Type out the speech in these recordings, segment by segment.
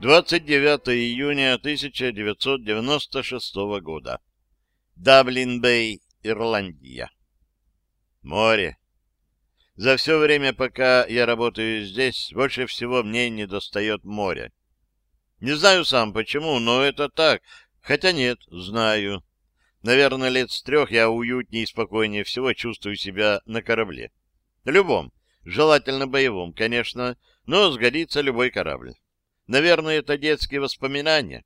29 июня 1996 года. Даблин-Бэй, Ирландия. Море. За все время, пока я работаю здесь, больше всего мне не достает моря. Не знаю сам почему, но это так. Хотя нет, знаю. Наверное, лет с трех я уютнее и спокойнее всего чувствую себя на корабле. Любом. Желательно боевом, конечно, но сгодится любой корабль. Наверное, это детские воспоминания.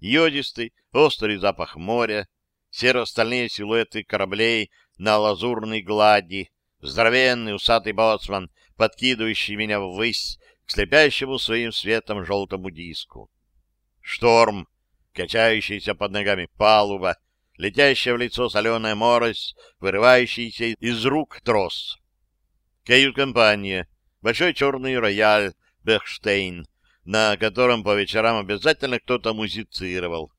Йодистый, острый запах моря, серо-стальные силуэты кораблей на лазурной глади, здоровенный усатый боцман, подкидывающий меня ввысь к слепящему своим светом желтому диску. Шторм, качающийся под ногами палуба, летящая в лицо соленая морось, вырывающийся из рук трос. Кают-компания, большой черный рояль Бехштейн, на котором по вечерам обязательно кто-то музицировал.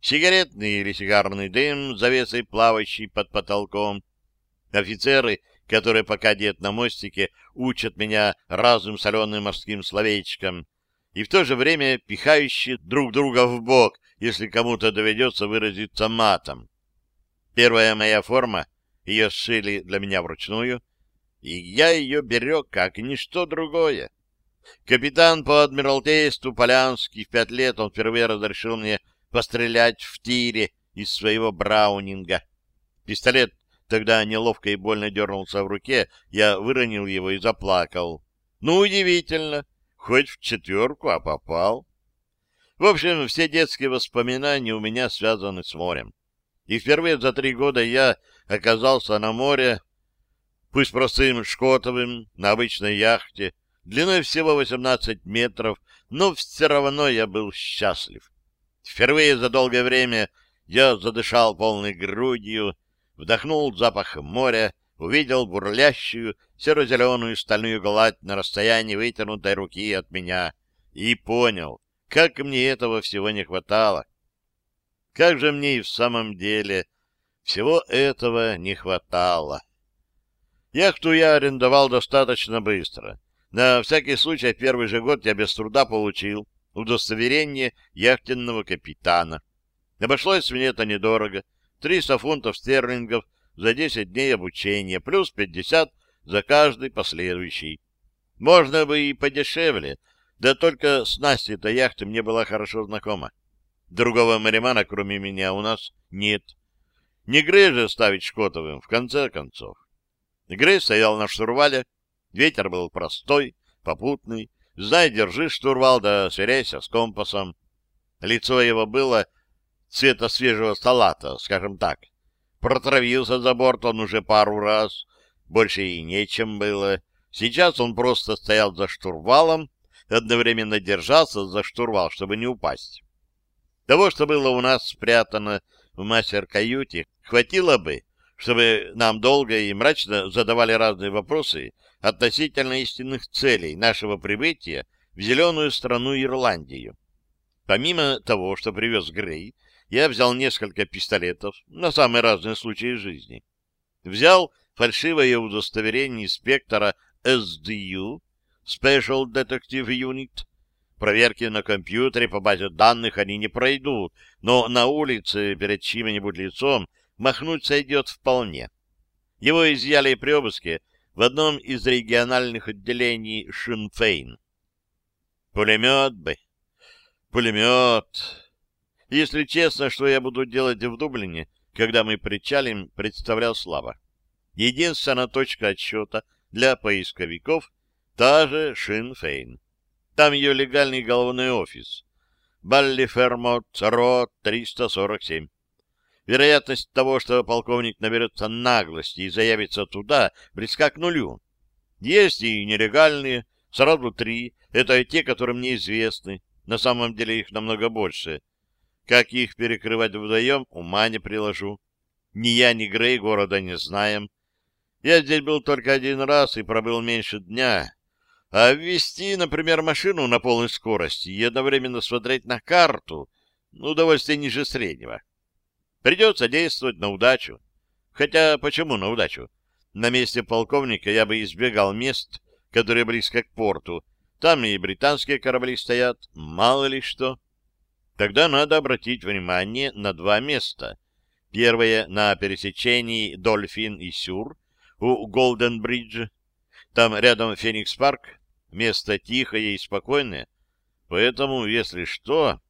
Сигаретный или сигарный дым, завесой плавающий под потолком. Офицеры, которые пока дед на мостике, учат меня разным соленым морским словечком и в то же время пихающие друг друга в бок, если кому-то доведется выразиться матом. Первая моя форма, ее сшили для меня вручную, и я ее берег как ничто другое. Капитан по Адмиралтейству Полянский в пять лет он впервые разрешил мне пострелять в тире из своего браунинга. Пистолет тогда неловко и больно дернулся в руке, я выронил его и заплакал. Ну, удивительно, хоть в четверку, а попал. В общем, все детские воспоминания у меня связаны с морем. И впервые за три года я оказался на море, пусть простым шкотовым, на обычной яхте, длиной всего 18 метров, но все равно я был счастлив. Впервые за долгое время я задышал полной грудью, вдохнул запах моря, увидел бурлящую серо-зеленую стальную гладь на расстоянии вытянутой руки от меня и понял, как мне этого всего не хватало. Как же мне и в самом деле всего этого не хватало. Яхту я арендовал достаточно быстро — на всякий случай первый же год я без труда получил удостоверение яхтенного капитана. Обошлось мне это недорого. 300 фунтов стерлингов за 10 дней обучения, плюс 50 за каждый последующий. Можно бы и подешевле, да только снасти эта яхты мне была хорошо знакома. Другого маримана, кроме меня, у нас нет. Не Грей же ставить Шкотовым, в конце концов. Грей стоял на штурвале, Ветер был простой, попутный. Знай, держи штурвал, да сверяйся с компасом. Лицо его было цвета свежего салата, скажем так. Протравился за борт он уже пару раз, больше и нечем было. Сейчас он просто стоял за штурвалом, одновременно держался за штурвал, чтобы не упасть. Того, что было у нас спрятано в мастер-каюте, хватило бы, чтобы нам долго и мрачно задавали разные вопросы относительно истинных целей нашего прибытия в зеленую страну Ирландию. Помимо того, что привез Грей, я взял несколько пистолетов на самые разные случаи жизни. Взял фальшивое удостоверение инспектора SDU, Special Detective Unit. Проверки на компьютере по базе данных они не пройдут, но на улице перед чьим-нибудь лицом махнуть сойдет вполне. Его изъяли при обыске в одном из региональных отделений Шинфейн. Пулемет бы. Пулемет. Если честно, что я буду делать в Дублине, когда мы причалим, представлял слабо. Единственная точка отсчета для поисковиков — та же Шинфейн. Там ее легальный головной офис. Баллифермот, Рот, 347. Вероятность того, что полковник наберется наглости и заявится туда, близка к нулю. Есть и нелегальные, сразу три, это те, которые мне известны. На самом деле их намного больше. Как их перекрывать вдвоем, ума не приложу. Ни я, ни Грей города не знаем. Я здесь был только один раз и пробыл меньше дня. А ввести, например, машину на полной скорости и одновременно смотреть на карту — удовольствие ниже среднего. Придется действовать на удачу. Хотя, почему на удачу? На месте полковника я бы избегал мест, которые близко к порту. Там и британские корабли стоят, мало ли что. Тогда надо обратить внимание на два места. Первое — на пересечении Дольфин и Сюр у Голден-Бридж. Там рядом Феникс-парк, место тихое и спокойное, поэтому, если что...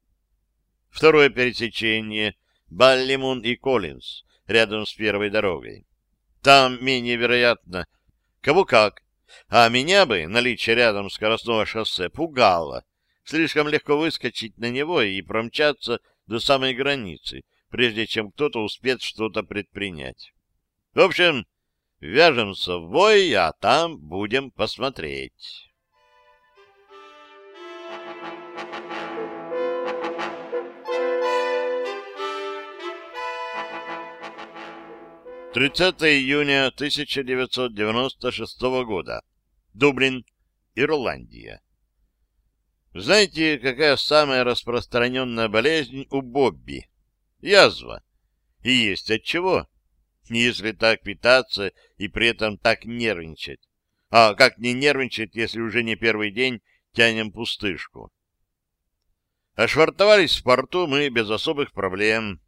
Второе пересечение — Баллимун и Коллинз, рядом с первой дорогой. Там менее вероятно, кого как, а меня бы наличие рядом скоростного шоссе пугало. Слишком легко выскочить на него и промчаться до самой границы, прежде чем кто-то успеет что-то предпринять. В общем, вяжемся в бой, а там будем посмотреть. 30 июня 1996 года. Дублин, Ирландия. Знаете, какая самая распространенная болезнь у Бобби? Язва. И есть от чего? Если так питаться и при этом так нервничать. А как не нервничать, если уже не первый день тянем пустышку? Ошвартовались в порту мы без особых проблем.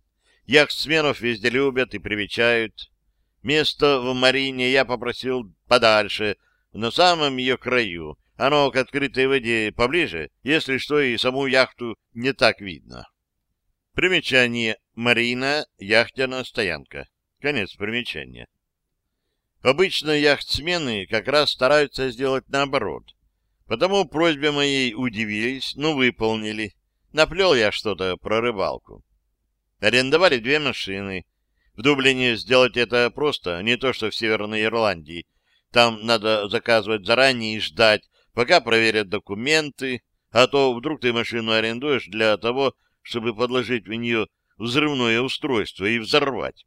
Яхтсменов везде любят и привечают. Место в Марине я попросил подальше, на самом ее краю. Оно к открытой воде поближе, если что, и саму яхту не так видно. Примечание. Марина, яхтяная стоянка. Конец примечания. Обычно яхтсмены как раз стараются сделать наоборот. Потому просьбе моей удивились, но выполнили. Наплел я что-то про рыбалку. Арендовали две машины. В Дублине сделать это просто, не то что в Северной Ирландии. Там надо заказывать заранее и ждать, пока проверят документы, а то вдруг ты машину арендуешь для того, чтобы подложить в нее взрывное устройство и взорвать.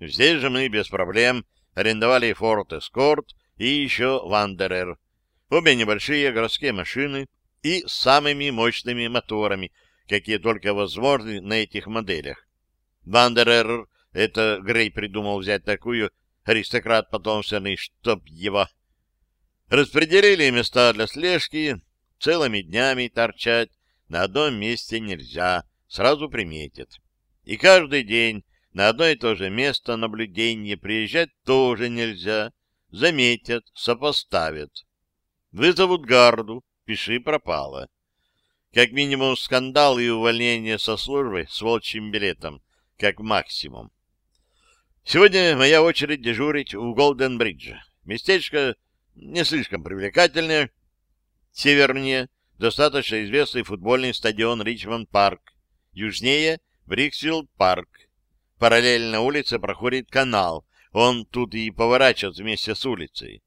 Здесь же мы без проблем арендовали Ford Escort и еще Wanderer. Обе небольшие городские машины и с самыми мощными моторами, какие только возможны на этих моделях. Wanderer это Грей придумал взять такую, аристократ потомственный, чтоб его. Распределили места для слежки, целыми днями торчать на одном месте нельзя, сразу приметят. И каждый день на одно и то же место наблюдения приезжать тоже нельзя, заметят, сопоставят. Вызовут гарду, пиши пропало. Как минимум скандал и увольнение со службы с волчьим билетом, как максимум. Сегодня моя очередь дежурить у Голден-Бриджа. Местечко не слишком привлекательное. Севернее достаточно известный футбольный стадион Ричмонд-Парк. Южнее — Бриксфилд-Парк. Параллельно улице проходит канал. Он тут и поворачивает вместе с улицей.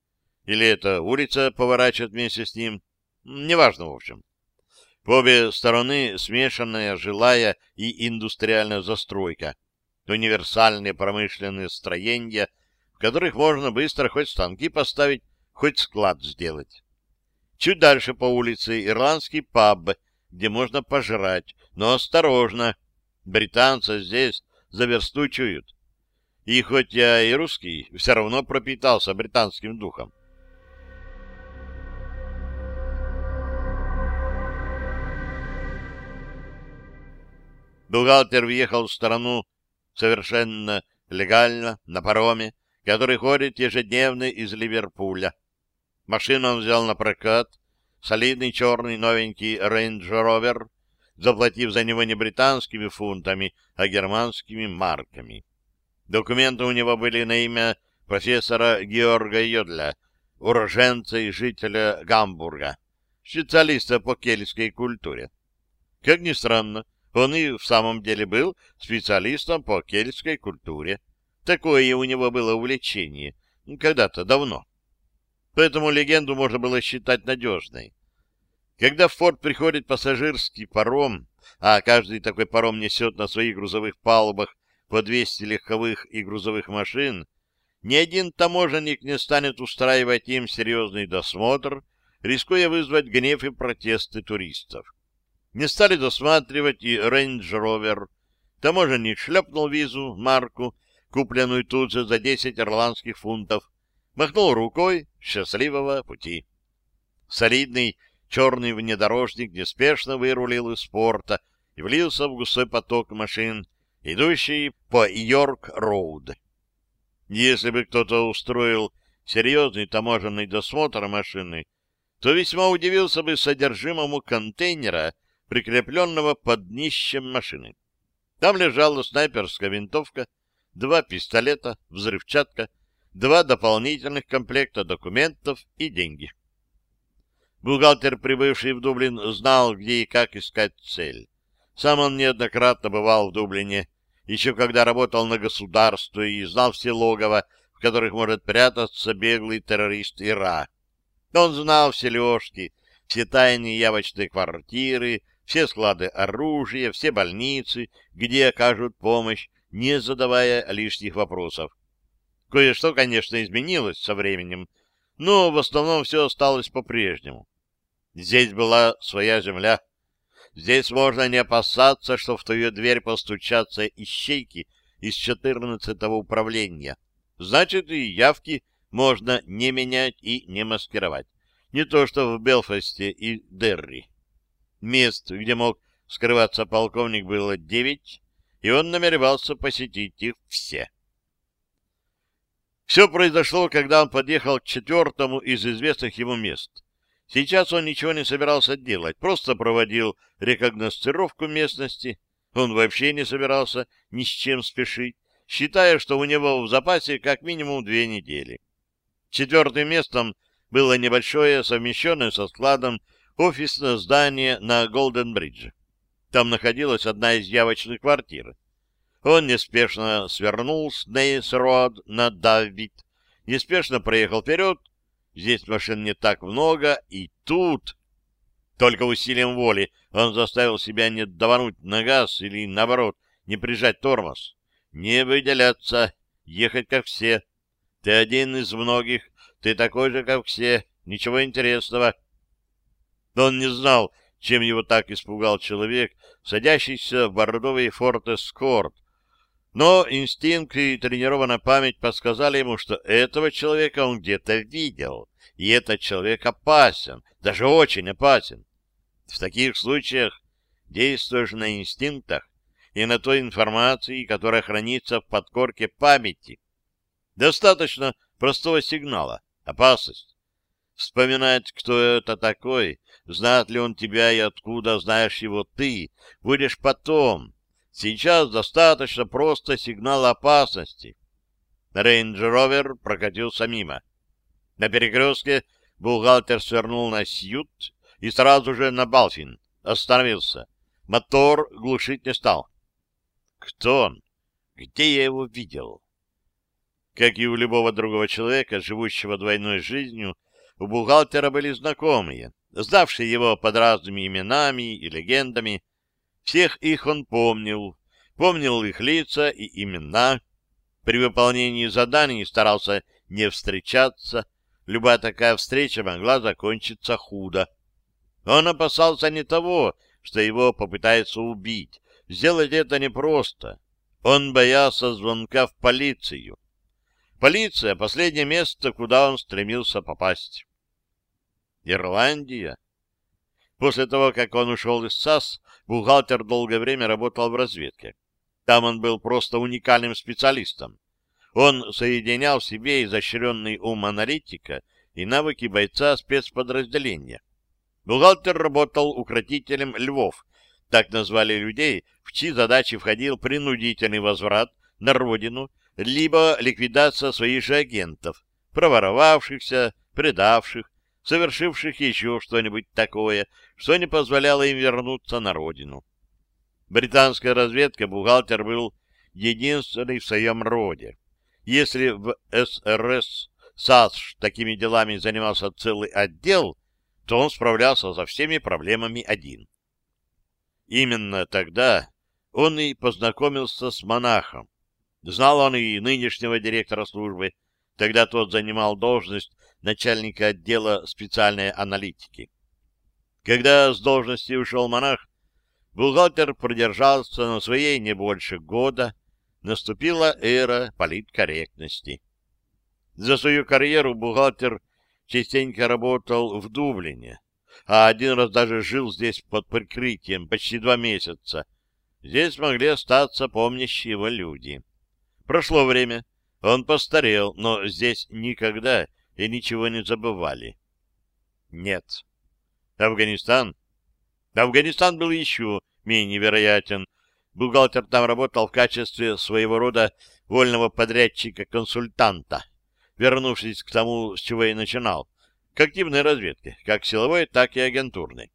Или это улица поворачивает вместе с ним. Неважно, в общем. По обе стороны смешанная жилая и индустриальная застройка — универсальные промышленные строения, в которых можно быстро хоть станки поставить, хоть склад сделать. Чуть дальше по улице ирландский паб, где можно пожрать, но осторожно, британцы здесь заверстучуют. И хоть я и русский, все равно пропитался британским духом. Бухгалтер въехал в сторону совершенно легально на пароме, который ходит ежедневно из Ливерпуля. Машину он взял на прокат, солидный черный новенький Range Rover, заплатив за него не британскими фунтами, а германскими марками. Документы у него были на имя профессора Георга Йодля, уроженца и жителя Гамбурга, специалиста по кельтской культуре. Как ни странно, он и в самом деле был специалистом по кельтской культуре. Такое у него было увлечение когда-то давно. Поэтому легенду можно было считать надежной. Когда в форт приходит пассажирский паром, а каждый такой паром несет на своих грузовых палубах по 200 легковых и грузовых машин, ни один таможенник не станет устраивать им серьезный досмотр, рискуя вызвать гнев и протесты туристов. Не стали досматривать и Rover. Таможенник шлепнул визу, марку, купленную тут же за 10 ирландских фунтов, махнул рукой счастливого пути. Солидный черный внедорожник неспешно вырулил из порта и влился в густой поток машин, идущий по Йорк-Роуд. Если бы кто-то устроил серьезный таможенный досмотр машины, то весьма удивился бы содержимому контейнера, прикрепленного под днищем машины. Там лежала снайперская винтовка, два пистолета, взрывчатка, два дополнительных комплекта документов и деньги. Бухгалтер, прибывший в Дублин, знал, где и как искать цель. Сам он неоднократно бывал в Дублине, еще когда работал на государство и знал все логово, в которых может прятаться беглый террорист Ира. Он знал все лёжки, все тайные явочные квартиры, все склады оружия, все больницы, где окажут помощь, не задавая лишних вопросов. Кое-что, конечно, изменилось со временем, но в основном все осталось по-прежнему. Здесь была своя земля. Здесь можно не опасаться, что в твою дверь постучатся ищейки из 14-го управления. Значит, и явки можно не менять и не маскировать. Не то, что в Белфасте и Дерри. Мест, где мог скрываться полковник, было девять, и он намеревался посетить их все. Все произошло, когда он подъехал к четвертому из известных ему мест. Сейчас он ничего не собирался делать, просто проводил рекогностировку местности. Он вообще не собирался ни с чем спешить, считая, что у него в запасе как минимум две недели. Четвертым местом было небольшое, совмещенное со складом, офисное здание на Голден-Бридже. Там находилась одна из явочных квартир. Он неспешно свернул с Нейс-Род на Давид, неспешно проехал вперед. Здесь машин не так много, и тут... Только усилием воли он заставил себя не давануть на газ или, наоборот, не прижать тормоз. Не выделяться, ехать как все. Ты один из многих, ты такой же, как все, ничего интересного. Он не знал, чем его так испугал человек, садящийся в бордовый Форт Эскорт, но инстинкт и тренированная память подсказали ему, что этого человека он где-то видел, и этот человек опасен, даже очень опасен. В таких случаях действуешь на инстинктах и на той информации, которая хранится в подкорке памяти. Достаточно простого сигнала — опасность. Вспоминать, кто это такой, знает ли он тебя и откуда знаешь его ты, будешь потом, Сейчас достаточно просто сигнала опасности. Рейндж-ровер прокатился мимо. На перекрестке бухгалтер свернул на Сьют и сразу же на Балфин. Остановился. Мотор глушить не стал. Кто он? Где я его видел? Как и у любого другого человека, живущего двойной жизнью, у бухгалтера были знакомые, знавшие его под разными именами и легендами, всех их он помнил, помнил их лица и имена. При выполнении заданий старался не встречаться. Любая такая встреча могла закончиться худо. Он опасался не того, что его попытаются убить. Сделать это непросто. Он боялся звонка в полицию. Полиция — последнее место, куда он стремился попасть. Ирландия? После того, как он ушел из САС, бухгалтер долгое время работал в разведке. Там он был просто уникальным специалистом. Он соединял в себе изощренный ум аналитика и навыки бойца спецподразделения. Бухгалтер работал укротителем львов, так назвали людей, в чьи задачи входил принудительный возврат на родину, либо ликвидация своих же агентов, проворовавшихся, предавших, совершивших еще что-нибудь такое, что не позволяло им вернуться на родину. Британская разведка бухгалтер был единственный в своем роде. Если в СРС САС такими делами занимался целый отдел, то он справлялся со всеми проблемами один. Именно тогда он и познакомился с монахом. Знал он и нынешнего директора службы, тогда тот занимал должность начальника отдела специальной аналитики. Когда с должности ушел монах, бухгалтер продержался на своей не больше года, наступила эра политкорректности. За свою карьеру бухгалтер частенько работал в Дублине. а один раз даже жил здесь под прикрытием почти два месяца. Здесь могли остаться помнящие его люди. Прошло время, он постарел, но здесь никогда и ничего не забывали. Нет. Афганистан? Афганистан был еще менее вероятен. Бухгалтер там работал в качестве своего рода вольного подрядчика-консультанта, вернувшись к тому, с чего и начинал, к активной разведке, как силовой, так и агентурной.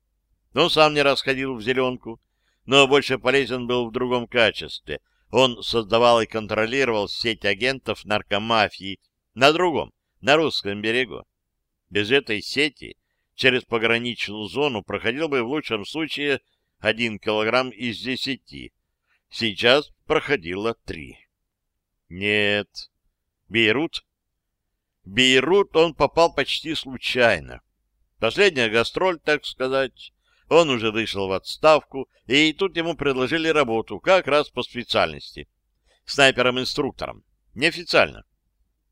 Он сам не раз ходил в «зеленку», но больше полезен был в другом качестве. Он создавал и контролировал сеть агентов наркомафии на другом, на русском берегу. Без этой сети через пограничную зону проходил бы в лучшем случае один килограмм из десяти. Сейчас проходило три. Нет. Бейрут? Бейрут он попал почти случайно. Последняя гастроль, так сказать. Он уже вышел в отставку, и тут ему предложили работу как раз по специальности. Снайпером-инструктором. Неофициально.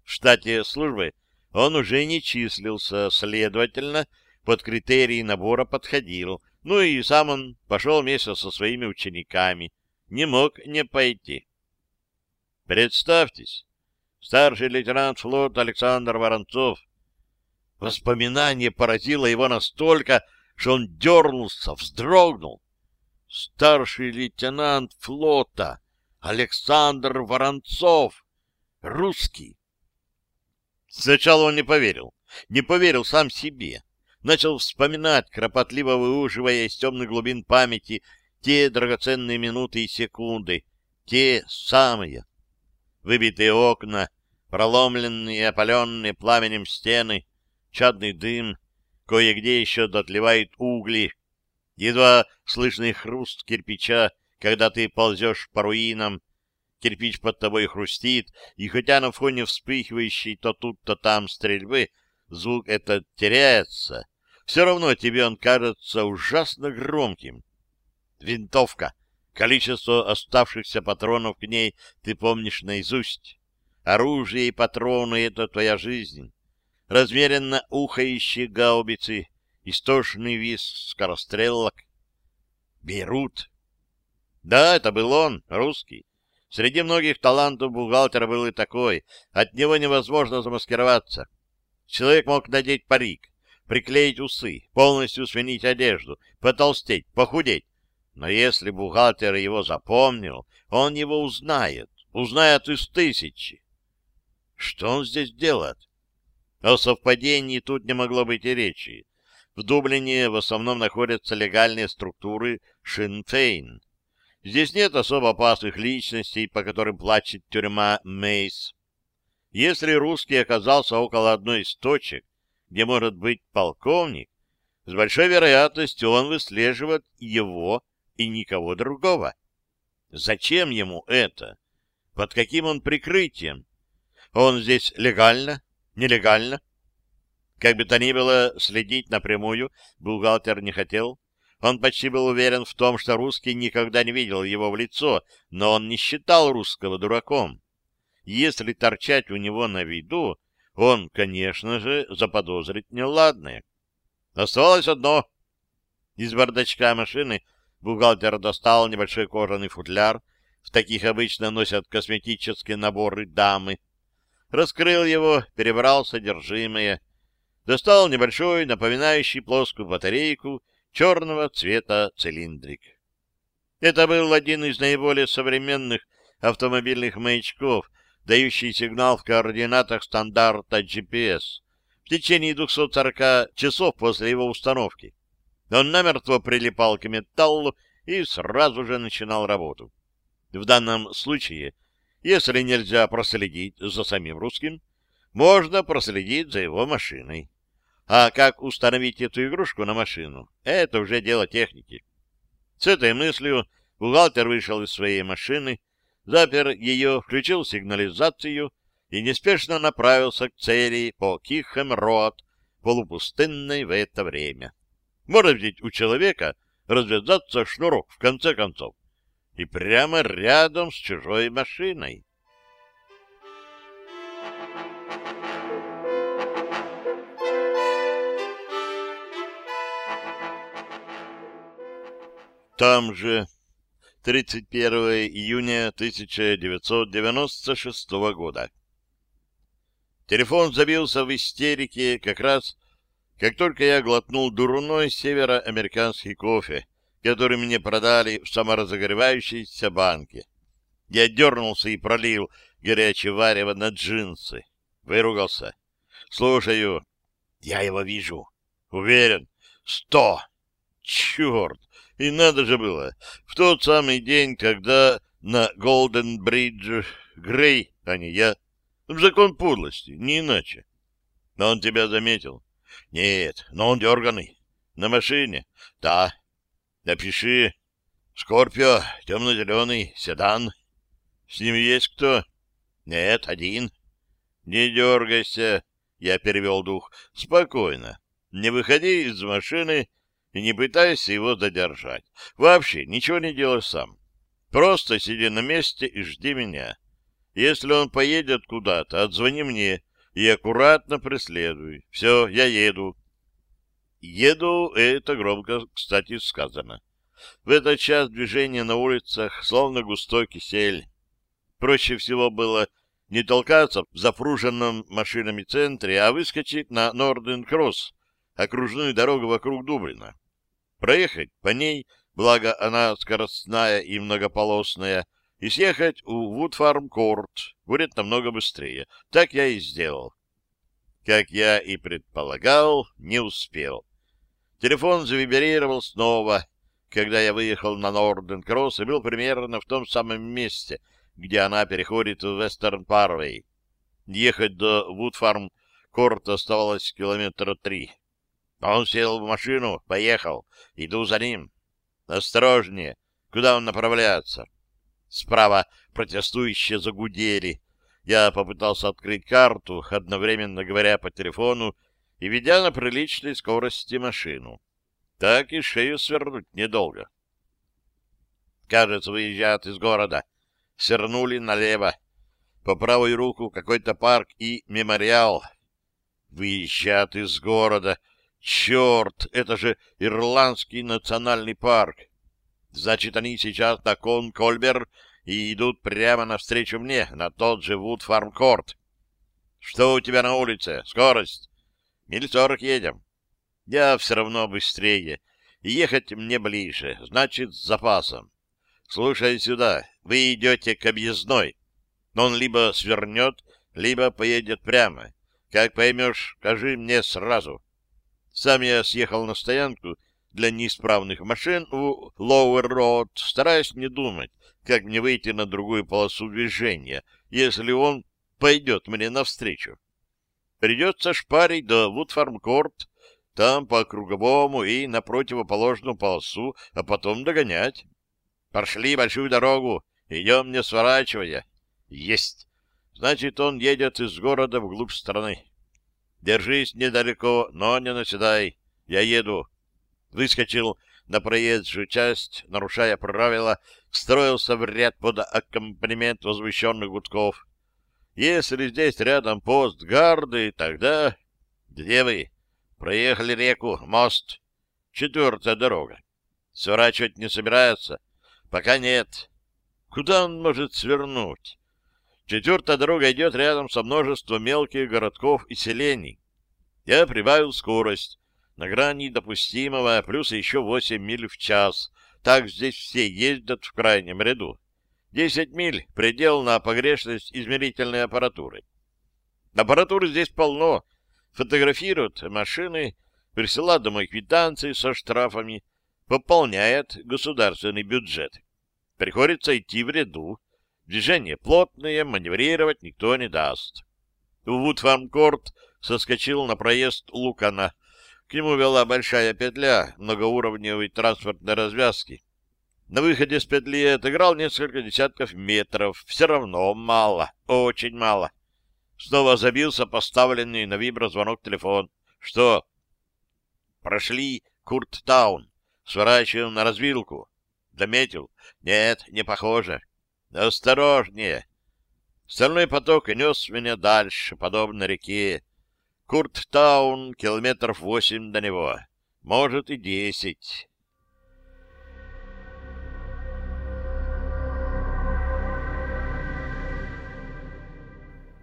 В штате службы он уже не числился, следовательно, под критерии набора подходил. Ну и сам он пошел вместе со своими учениками. Не мог не пойти. Представьтесь, старший лейтенант флота Александр Воронцов. Воспоминание поразило его настолько, что он дернулся, вздрогнул. Старший лейтенант флота Александр Воронцов, русский. Сначала он не поверил, не поверил сам себе. Начал вспоминать, кропотливо выуживая из темных глубин памяти те драгоценные минуты и секунды, те самые, выбитые окна, проломленные опаленные пламенем стены, чадный дым, кое-где еще дотлевают угли, едва слышный хруст кирпича, когда ты ползешь по руинам, кирпич под тобой хрустит, и хотя на фоне вспыхивающей то тут, то там стрельбы звук этот теряется, все равно тебе он кажется ужасно громким. Винтовка — Количество оставшихся патронов к ней ты помнишь наизусть. Оружие и патроны — это твоя жизнь. Размеренно ухающие гаубицы, истошный виз скорострелок. Берут. Да, это был он, русский. Среди многих талантов бухгалтера был и такой. От него невозможно замаскироваться. Человек мог надеть парик, приклеить усы, полностью сменить одежду, потолстеть, похудеть, но если бухгалтер его запомнил, он его узнает, узнает из тысячи. Что он здесь делает? О совпадении тут не могло быть и речи. В Дублине в основном находятся легальные структуры Шинфейн. Здесь нет особо опасных личностей, по которым плачет тюрьма Мейс. Если русский оказался около одной из точек, где может быть полковник, с большой вероятностью он выслеживает его и никого другого. Зачем ему это? Под каким он прикрытием? Он здесь легально? Нелегально? Как бы то ни было, следить напрямую бухгалтер не хотел. Он почти был уверен в том, что русский никогда не видел его в лицо, но он не считал русского дураком. Если торчать у него на виду, он, конечно же, заподозрит неладное. Оставалось одно. Из бардачка машины Бухгалтер достал небольшой кожаный футляр. В таких обычно носят косметические наборы дамы. Раскрыл его, перебрал содержимое. Достал небольшой, напоминающий плоскую батарейку, черного цвета цилиндрик. Это был один из наиболее современных автомобильных маячков, дающий сигнал в координатах стандарта GPS в течение 240 часов после его установки. Он намертво прилипал к металлу и сразу же начинал работу. В данном случае, если нельзя проследить за самим русским, можно проследить за его машиной. А как установить эту игрушку на машину, это уже дело техники. С этой мыслью бухгалтер вышел из своей машины, запер ее, включил сигнализацию и неспешно направился к цели по Кихем-Роад, полупустынной в это время. Может ведь у человека развязаться шнурок в конце концов. И прямо рядом с чужой машиной. Там же 31 июня 1996 года. Телефон забился в истерике как раз, как только я глотнул дурной североамериканский кофе, который мне продали в саморазогревающейся банке. Я дернулся и пролил горячее варево на джинсы. Выругался. «Слушаю». «Я его вижу». «Уверен». «Сто». «Черт! И надо же было. В тот самый день, когда на Голден Бридж Грей, а не я. В закон подлости, не иначе. Но он тебя заметил. Нет, но он дерганый. На машине? Да. Напиши. Скорпио, темно-зеленый, седан. С ним есть кто? Нет, один. Не дергайся, я перевел дух. Спокойно. Не выходи из машины и не пытайся его задержать. Вообще ничего не делай сам. Просто сиди на месте и жди меня. Если он поедет куда-то, отзвони мне и аккуратно преследуй. Все, я еду. Еду — это громко, кстати, сказано. В этот час движение на улицах словно густой кисель. Проще всего было не толкаться в запруженном машинами центре, а выскочить на Норден-Кросс, окружную дорогу вокруг Дублина проехать по ней, благо она скоростная и многополосная, и съехать у Вудфарм-Корт будет намного быстрее. Так я и сделал. Как я и предполагал, не успел. Телефон завибрировал снова, когда я выехал на Нортерн-Кросс и был примерно в том самом месте, где она переходит в Вестерн-Парквей. Ехать до Вудфарм-Корт оставалось километра три. Он сел в машину, поехал. Иду за ним. Осторожнее. Куда он направляется? Справа протестующие загудели. Я попытался открыть карту, одновременно говоря по телефону и ведя на приличной скорости машину. Так и шею свернуть недолго. Кажется, выезжают из города. Свернули налево. По правую руку какой-то парк и мемориал. Выезжают из города — Черт, это же Ирландский национальный парк. Значит, они сейчас на Кон-Кольбер и идут прямо навстречу мне, на тот же Вуд-Фарм-Корт. Что у тебя на улице? Скорость? Миль сорок едем. Я все равно быстрее. И ехать мне ближе, значит, с запасом. Слушай сюда, вы идете к объездной. Он либо свернет, либо поедет прямо. Как поймешь, скажи мне сразу. Сам я съехал на стоянку для неисправных машин у Lower Road, стараясь не думать, как мне выйти на другую полосу движения, если он пойдет мне навстречу. Придется шпарить до Вудфармкорт, там по круговому и на противоположную полосу, а потом догонять. Пошли большую дорогу, идем не сворачивая. Есть. Значит, он едет из города вглубь страны. Держись недалеко, но не наседай. Я еду. Выскочил на проезжую часть, нарушая правила, строился в ряд под аккомпанемент возвещенных гудков. Если здесь рядом пост гарды, тогда... Где вы? Проехали реку, мост. Четвертая дорога. Сворачивать не собирается? Пока нет. Куда он может свернуть? Четвертая дорога идет рядом со множеством мелких городков и селений. Я прибавил скорость на грани допустимого, плюс еще 8 миль в час. Так здесь все ездят в крайнем ряду. 10 миль — предел на погрешность измерительной аппаратуры. Аппаратуры здесь полно. Фотографируют машины, присылают домой квитанции со штрафами, пополняет государственный бюджет. Приходится идти в ряду, Движение плотное, маневрировать никто не даст. Вудфармкорт соскочил на проезд Лукана. К нему вела большая петля многоуровневой транспортной развязки. На выходе с петли отыграл несколько десятков метров. Все равно мало, очень мало. Снова забился поставленный на виброзвонок телефон. Что? Прошли Курттаун. Сворачиваем на развилку. Заметил? Нет, не похоже. «Осторожнее!» Стальной поток нес меня дальше, подобно реке. Курттаун километров восемь до него, может и десять.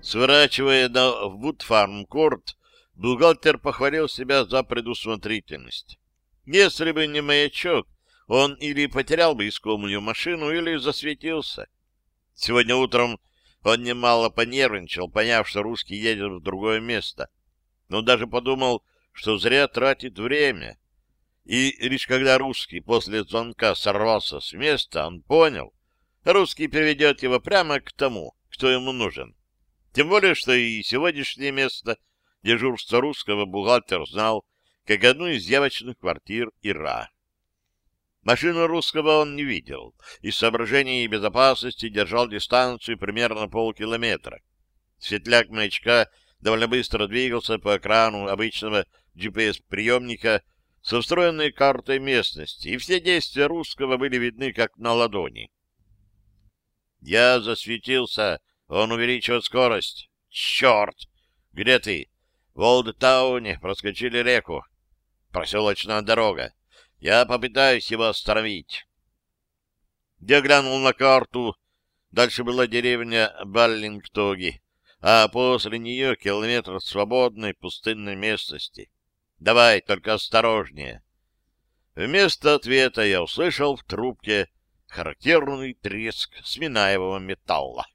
Сворачивая на Вудфармкорт, бухгалтер похвалил себя за предусмотрительность. Если бы не маячок, он или потерял бы искомую машину, или засветился. Сегодня утром он немало понервничал, поняв, что русский едет в другое место. Но даже подумал, что зря тратит время. И лишь когда русский после звонка сорвался с места, он понял, русский приведет его прямо к тому, кто ему нужен. Тем более, что и сегодняшнее место дежурства русского бухгалтер знал, как одну из явочных квартир Ира. Машину русского он не видел, из соображений безопасности держал дистанцию примерно полкилометра. Светляк маячка довольно быстро двигался по экрану обычного GPS-приемника со встроенной картой местности, и все действия русского были видны как на ладони. Я засветился, он увеличивает скорость. Черт! Где ты? В Олдтауне проскочили реку. Проселочная дорога. Я попытаюсь его остановить. Я глянул на карту. Дальше была деревня Баллингтоги, а после нее километр свободной пустынной местности. Давай, только осторожнее. Вместо ответа я услышал в трубке характерный треск сминаемого металла.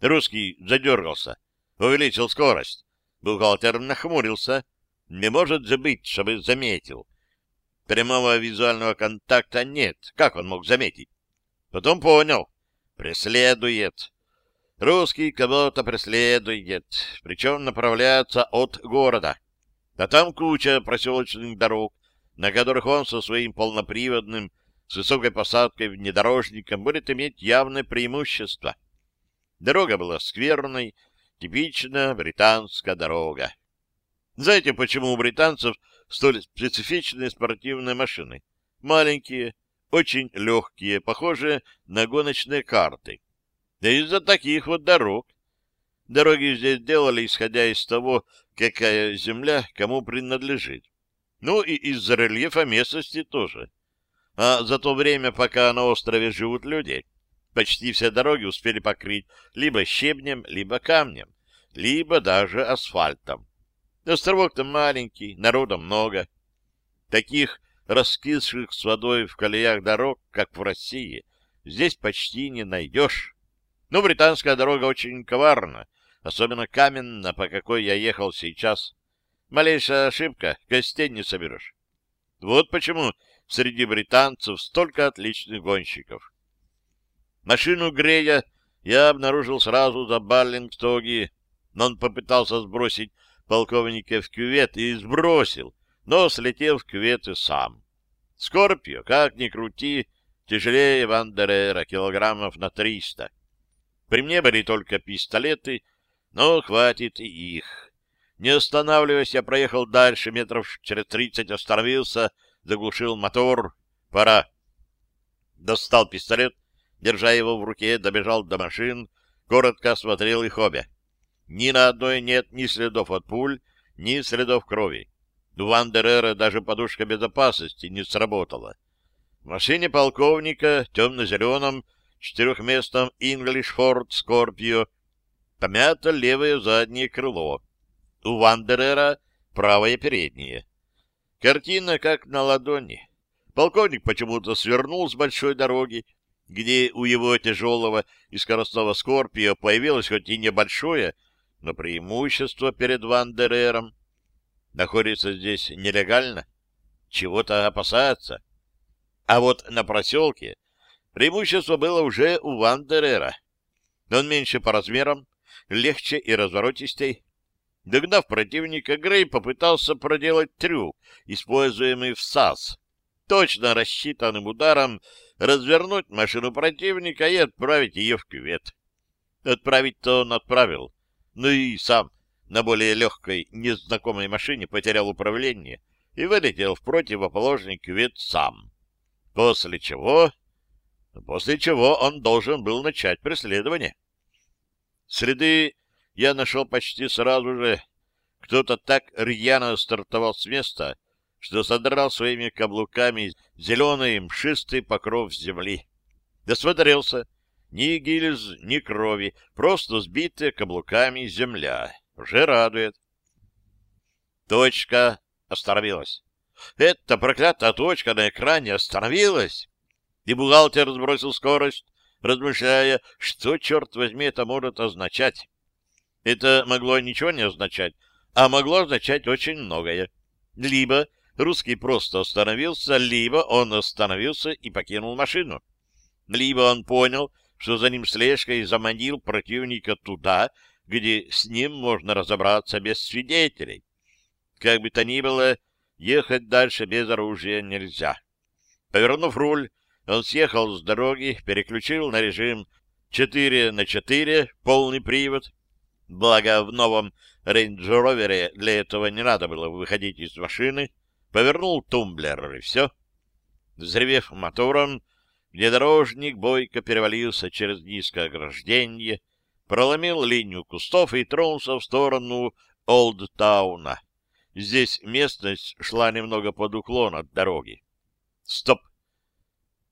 Русский задергался, увеличил скорость. Бухгалтер нахмурился. Не может же быть, чтобы заметил. Прямого визуального контакта нет. Как он мог заметить? Потом понял. Преследует. Русский кого-то преследует, причем направляется от города. А там куча проселочных дорог, на которых он со своим полноприводным, с высокой посадкой внедорожником будет иметь явное преимущество. Дорога была скверной, типичная британская дорога. Знаете, почему у британцев столь специфичные спортивные машины. Маленькие, очень легкие, похожие на гоночные карты. Да из-за таких вот дорог. Дороги здесь делали, исходя из того, какая земля кому принадлежит. Ну и из-за рельефа местности тоже. А за то время, пока на острове живут люди, почти все дороги успели покрыть либо щебнем, либо камнем, либо даже асфальтом. Островок-то маленький, народа много. Таких раскисших с водой в колеях дорог, как в России, здесь почти не найдешь. Но британская дорога очень коварна, особенно каменна, по какой я ехал сейчас. Малейшая ошибка, костей не соберешь. Вот почему среди британцев столько отличных гонщиков. Машину Грея я обнаружил сразу за Баллингтоги, но он попытался сбросить полковника в кювет и сбросил, но слетел в кювет и сам. Скорпио, как ни крути, тяжелее Вандерера, килограммов на триста. При мне были только пистолеты, но хватит и их. Не останавливаясь, я проехал дальше, метров через тридцать остановился, заглушил мотор. Пора. Достал пистолет, держа его в руке, добежал до машин, коротко осмотрел их обе. Ни на одной нет ни следов от пуль, ни следов крови. У Вандерера даже подушка безопасности не сработала. В машине полковника, темно-зеленом, четырехместном Ford Scorpio, помято левое заднее крыло. У Вандерера правое переднее. Картина как на ладони. Полковник почему-то свернул с большой дороги, где у его тяжелого и скоростного Скорпио появилось хоть и небольшое, но преимущество перед Вандерером. Находится здесь нелегально, чего-то опасается. А вот на проселке преимущество было уже у Вандерера. Он меньше по размерам, легче и разворотистей. Догнав противника, Грей попытался проделать трюк, используемый в САС. Точно рассчитанным ударом развернуть машину противника и отправить ее в кювет. Отправить-то он отправил, но ну и сам на более легкой, незнакомой машине потерял управление и вылетел в противоположный кювет сам. После чего... После чего он должен был начать преследование. Следы я нашел почти сразу же. Кто-то так рьяно стартовал с места, что содрал своими каблуками зеленый мшистый покров земли. Досмотрелся Ни гильз, ни крови, просто сбитая каблуками земля. Уже радует. Точка остановилась. Эта проклятая точка на экране остановилась. И бухгалтер сбросил скорость, размышляя, что, черт возьми, это может означать. Это могло ничего не означать, а могло означать очень многое. Либо русский просто остановился, либо он остановился и покинул машину. Либо он понял, что за ним слежка и заманил противника туда, где с ним можно разобраться без свидетелей. Как бы то ни было, ехать дальше без оружия нельзя. Повернув руль, он съехал с дороги, переключил на режим 4 на 4, полный привод. Благо, в новом рейндж-ровере для этого не надо было выходить из машины. Повернул тумблер, и все. Взревев мотором, внедорожник бойко перевалился через низкое ограждение, проломил линию кустов и тронулся в сторону Олдтауна. Здесь местность шла немного под уклон от дороги. Стоп!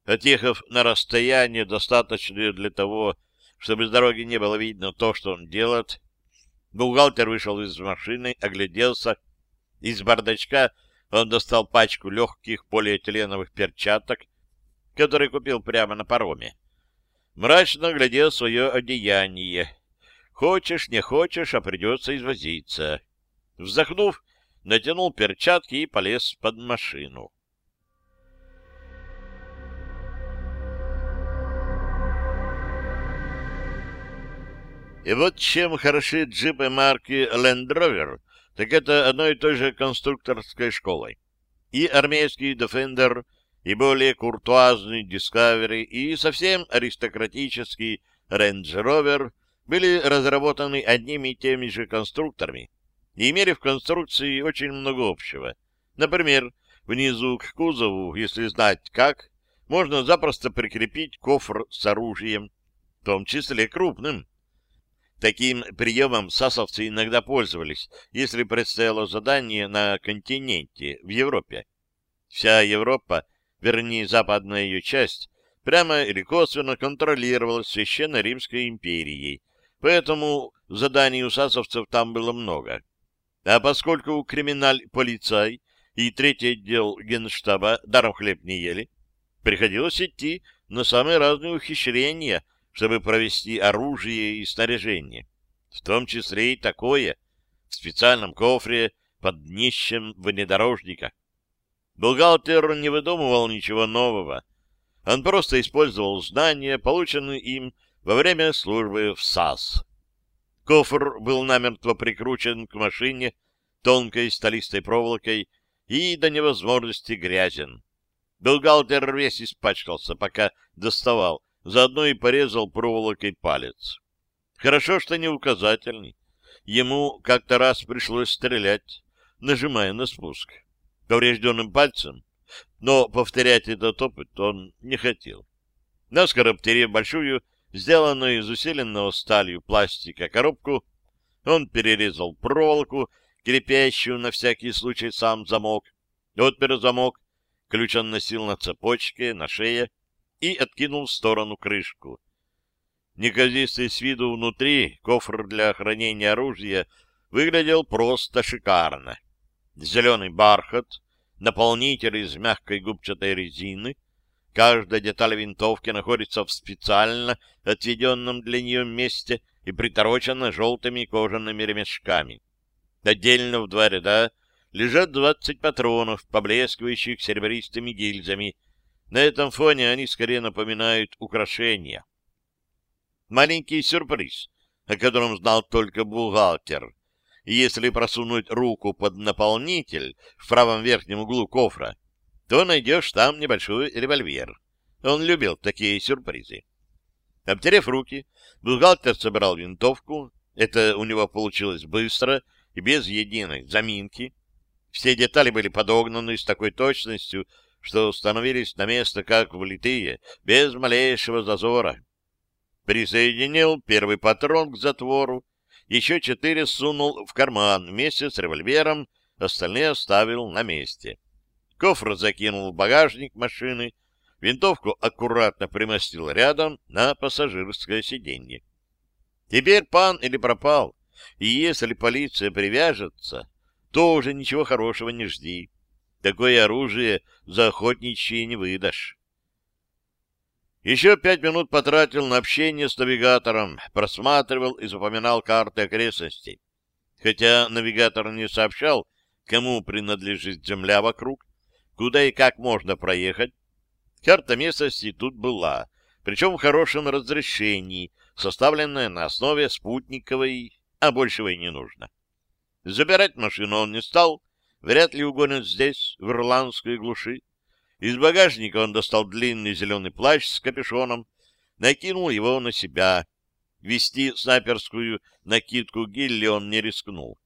Отъехав на расстояние, достаточное для того, чтобы с дороги не было видно то, что он делает, бухгалтер вышел из машины, огляделся. Из бардачка он достал пачку легких полиэтиленовых перчаток, которые купил прямо на пароме. Мрачно глядел свое одеяние. Хочешь, не хочешь, а придется извозиться. Вздохнув, натянул перчатки и полез под машину. И вот чем хороши джипы марки Land Rover, так это одной и той же конструкторской школой. И армейский Defender, и более куртуазный Discovery, и совсем аристократический Range Rover были разработаны одними и теми же конструкторами, и имели в конструкции очень много общего. Например, внизу к кузову, если знать как, можно запросто прикрепить кофр с оружием, в том числе крупным. Таким приемом сасовцы иногда пользовались, если предстояло задание на континенте, в Европе. Вся Европа, вернее, западная ее часть, прямо или косвенно контролировалась Священной Римской империей, поэтому заданий у сасовцев там было много. А поскольку криминаль-полицай и третий отдел генштаба даром хлеб не ели, приходилось идти на самые разные ухищрения, чтобы провести оружие и снаряжение, в том числе и такое, в специальном кофре под днищем внедорожника. Бухгалтер не выдумывал ничего нового. Он просто использовал знания, полученные им во время службы в САС. Кофр был намертво прикручен к машине тонкой столистой проволокой и до невозможности грязен. Бухгалтер весь испачкался, пока доставал, заодно и порезал проволокой палец. Хорошо, что не указательный. Ему как-то раз пришлось стрелять, нажимая на спуск, поврежденным пальцем, но повторять этот опыт он не хотел. Наскоро обтерев большую сделанную из усиленного сталью пластика коробку, он перерезал проволоку, крепящую на всякий случай сам замок, отпер замок, ключ он носил на цепочке, на шее, и откинул в сторону крышку. Неказистый с виду внутри кофр для хранения оружия выглядел просто шикарно. Зеленый бархат, наполнитель из мягкой губчатой резины, Каждая деталь винтовки находится в специально отведенном для нее месте и приторочена желтыми кожаными ремешками. Отдельно в два ряда лежат двадцать патронов, поблескивающих серебристыми гильзами. На этом фоне они скорее напоминают украшения. Маленький сюрприз, о котором знал только бухгалтер. Если просунуть руку под наполнитель в правом верхнем углу кофра, то найдешь там небольшой револьвер. Он любил такие сюрпризы. Обтерев руки, бухгалтер собрал винтовку. Это у него получилось быстро и без единой заминки. Все детали были подогнаны с такой точностью, что становились на место как влитые, без малейшего зазора. Присоединил первый патрон к затвору, еще четыре сунул в карман вместе с револьвером, остальные оставил на месте. Кофр закинул в багажник машины, винтовку аккуратно примостил рядом на пассажирское сиденье. Теперь пан или пропал, и если полиция привяжется, то уже ничего хорошего не жди. Такое оружие за охотничье не выдашь. Еще пять минут потратил на общение с навигатором, просматривал и запоминал карты окрестностей. Хотя навигатор не сообщал, кому принадлежит земля вокруг, куда и как можно проехать, карта местности тут была, причем в хорошем разрешении, составленная на основе спутниковой, а большего и не нужно. Забирать машину он не стал, вряд ли угонят здесь, в ирландской глуши. Из багажника он достал длинный зеленый плащ с капюшоном, накинул его на себя. Вести снайперскую накидку Гилли он не рискнул.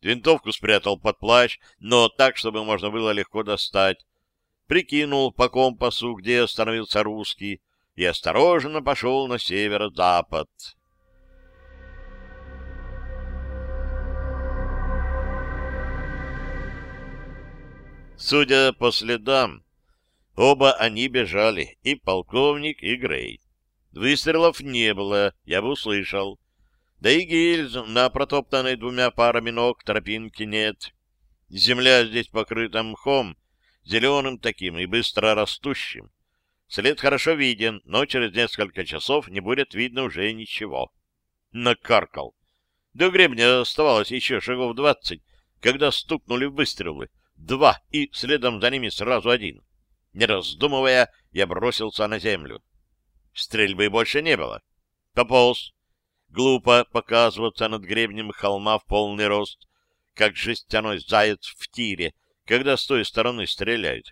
Винтовку спрятал под плащ, но так, чтобы можно было легко достать. Прикинул по компасу, где остановился русский, и осторожно пошел на северо-запад. Судя по следам, оба они бежали, и полковник, и Грей. Выстрелов не было, я бы услышал. Да и гильз на протоптанной двумя парами ног тропинки нет. Земля здесь покрыта мхом, зеленым таким и быстро растущим. След хорошо виден, но через несколько часов не будет видно уже ничего. Накаркал. До гребня оставалось еще шагов двадцать, когда стукнули выстрелы два, и следом за ними сразу один. Не раздумывая, я бросился на землю. Стрельбы больше не было. Пополз. Глупо показываться над гребнем холма в полный рост, как жестяной заяц в тире, когда с той стороны стреляют.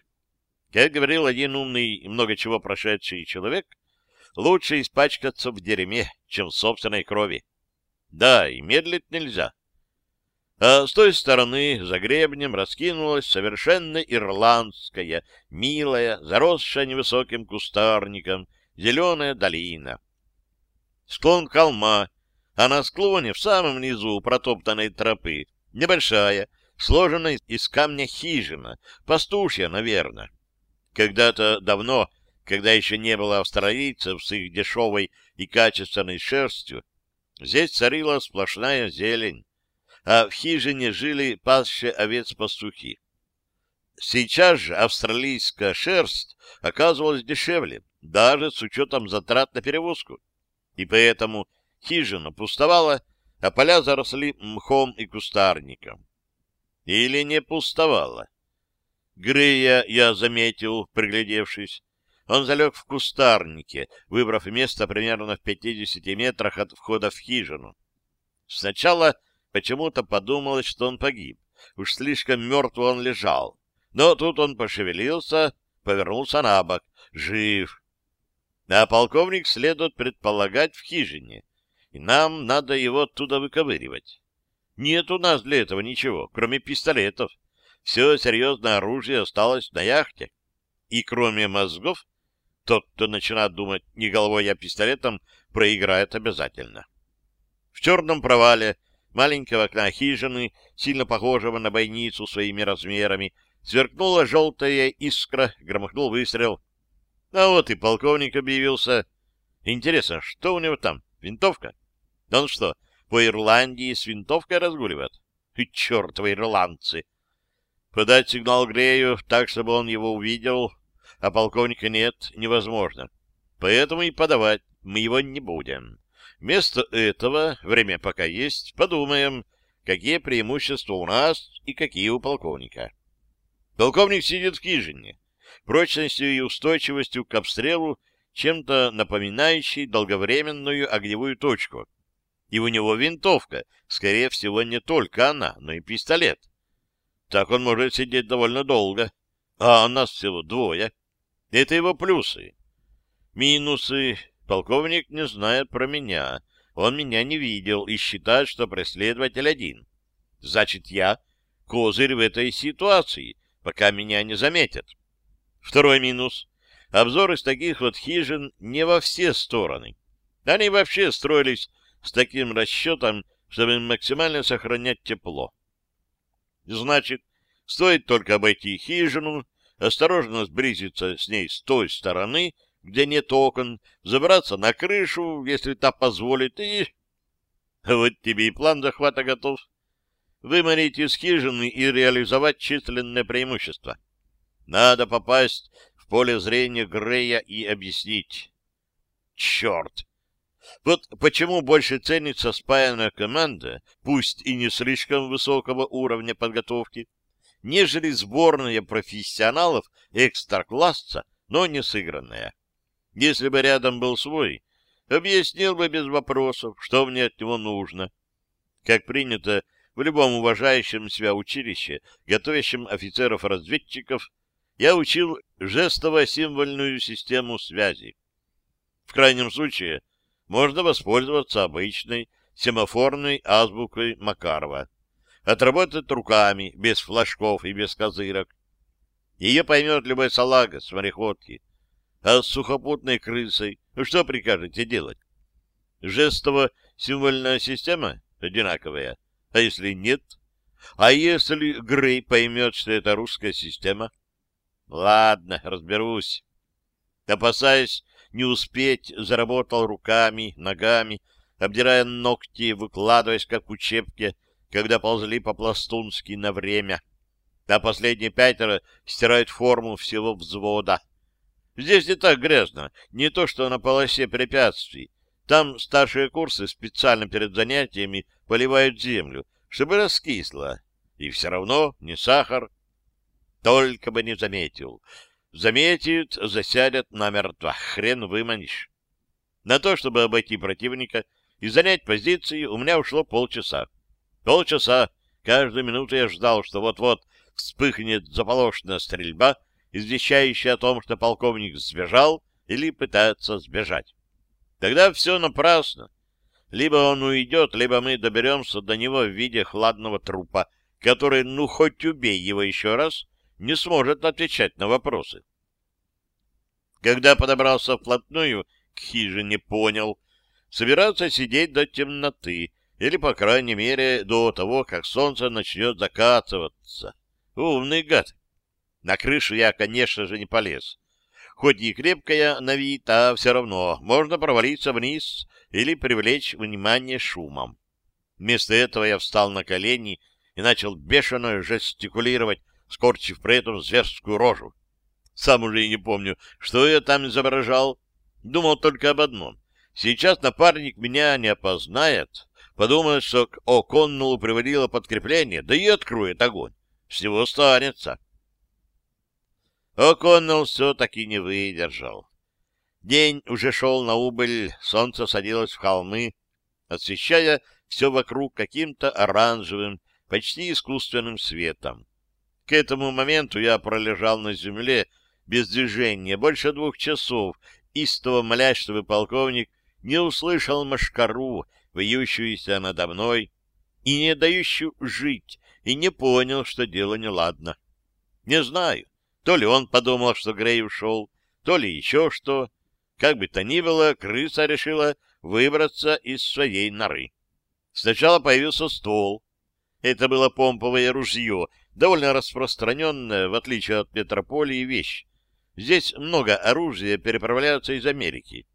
Как говорил один умный и много чего прошедший человек, лучше испачкаться в дерьме, чем в собственной крови. Да, и медлить нельзя а с той стороны за гребнем раскинулась совершенно ирландская, милая, заросшая невысоким кустарником, зеленая долина. Склон холма, а на склоне в самом низу протоптанной тропы небольшая, сложенная из камня хижина, пастушья, наверное. Когда-то давно, когда еще не было австралийцев с их дешевой и качественной шерстью, здесь царила сплошная зелень а в хижине жили пасшие овец пастухи. Сейчас же австралийская шерсть оказывалась дешевле, даже с учетом затрат на перевозку. И поэтому хижина пустовала, а поля заросли мхом и кустарником. Или не пустовала. Грея я заметил, приглядевшись. Он залег в кустарнике, выбрав место примерно в 50 метрах от входа в хижину. Сначала Почему-то подумалось, что он погиб. Уж слишком мертво он лежал. Но тут он пошевелился, повернулся на бок. Жив. А полковник следует предполагать в хижине. И нам надо его оттуда выковыривать. Нет у нас для этого ничего, кроме пистолетов. Все серьезное оружие осталось на яхте. И кроме мозгов, тот, кто начинает думать не головой, а пистолетом, проиграет обязательно. В черном провале маленького окна хижины, сильно похожего на бойницу своими размерами, сверкнула желтая искра, громыхнул выстрел. А вот и полковник объявился. Интересно, что у него там? Винтовка? Он что, по Ирландии с винтовкой разгуливает? И чертовы ирландцы! Подать сигнал Грею так, чтобы он его увидел, а полковника нет, невозможно. Поэтому и подавать мы его не будем. Вместо этого, время пока есть, подумаем, какие преимущества у нас и какие у полковника. Полковник сидит в хижине, прочностью и устойчивостью к обстрелу, чем-то напоминающей долговременную огневую точку. И у него винтовка, скорее всего, не только она, но и пистолет. Так он может сидеть довольно долго. А у нас всего двое. Это его плюсы. Минусы Полковник не знает про меня. Он меня не видел и считает, что преследователь один. Значит, я козырь в этой ситуации, пока меня не заметят. Второй минус. Обзор из таких вот хижин не во все стороны. Они вообще строились с таким расчетом, чтобы максимально сохранять тепло. Значит, стоит только обойти хижину, осторожно сблизиться с ней с той стороны, где нет окон, забраться на крышу, если та позволит, и... Вот тебе и план захвата готов. Выманить из хижины и реализовать численное преимущество. Надо попасть в поле зрения Грея и объяснить. Черт! Вот почему больше ценится спаянная команда, пусть и не слишком высокого уровня подготовки, нежели сборная профессионалов экстра-класса, но не сыгранная. Если бы рядом был свой, объяснил бы без вопросов, что мне от него нужно. Как принято в любом уважающем себя училище, готовящем офицеров-разведчиков, я учил жестово-символьную систему связи. В крайнем случае, можно воспользоваться обычной семафорной азбукой Макарова. Отработать руками, без флажков и без козырок. Ее поймет любой салага с мореходки. А с сухопутной крысой ну что прикажете делать? Жестово-символьная система одинаковая. А если нет? А если Грей поймет, что это русская система? Ладно, разберусь. Опасаясь не успеть, заработал руками, ногами, обдирая ногти, выкладываясь, как в учебке, когда ползли по-пластунски на время. А последние пятеро стирают форму всего взвода. Здесь не так грязно, не то что на полосе препятствий. Там старшие курсы специально перед занятиями поливают землю, чтобы раскисло. И все равно не сахар. Только бы не заметил. Заметит, засядет намертво. Хрен выманишь. На то, чтобы обойти противника и занять позиции, у меня ушло полчаса. Полчаса. Каждую минуту я ждал, что вот-вот вспыхнет заполошная стрельба, извещающая о том, что полковник сбежал или пытается сбежать. Тогда все напрасно. Либо он уйдет, либо мы доберемся до него в виде хладного трупа, который, ну хоть убей его еще раз, не сможет отвечать на вопросы. Когда подобрался вплотную к хижине, понял, собираться сидеть до темноты, или, по крайней мере, до того, как солнце начнет закатываться. Умный гад. На крышу я, конечно же, не полез. Хоть и крепкая на вид, а все равно можно провалиться вниз или привлечь внимание шумом. Вместо этого я встал на колени и начал бешено жестикулировать, скорчив при этом зверскую рожу. Сам уже и не помню, что я там изображал. Думал только об одном. Сейчас напарник меня не опознает, подумает, что к О'Коннеллу приводило подкрепление, да и откроет огонь. Всего останется. О'Коннелл все-таки не выдержал. День уже шел на убыль, солнце садилось в холмы, освещая все вокруг каким-то оранжевым, почти искусственным светом. К этому моменту я пролежал на земле без движения больше двух часов, истово молясь, чтобы полковник не услышал машкару, вьющуюся надо мной, и не дающую жить, и не понял, что дело неладно. Не знаю, то ли он подумал, что Грей ушел, то ли еще что. Как бы то ни было, крыса решила выбраться из своей норы. Сначала появился ствол. Это было помповое ружье, довольно распространенная, в отличие от метрополии, вещь. Здесь много оружия переправляются из Америки.